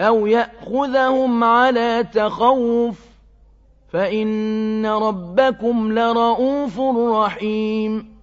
أَوْ يَأْخُذَهُمْ عَلَىٰ تَخَوُّفٍ فَإِنَّ رَبَّكُمْ لرؤوف رَّحِيمٌ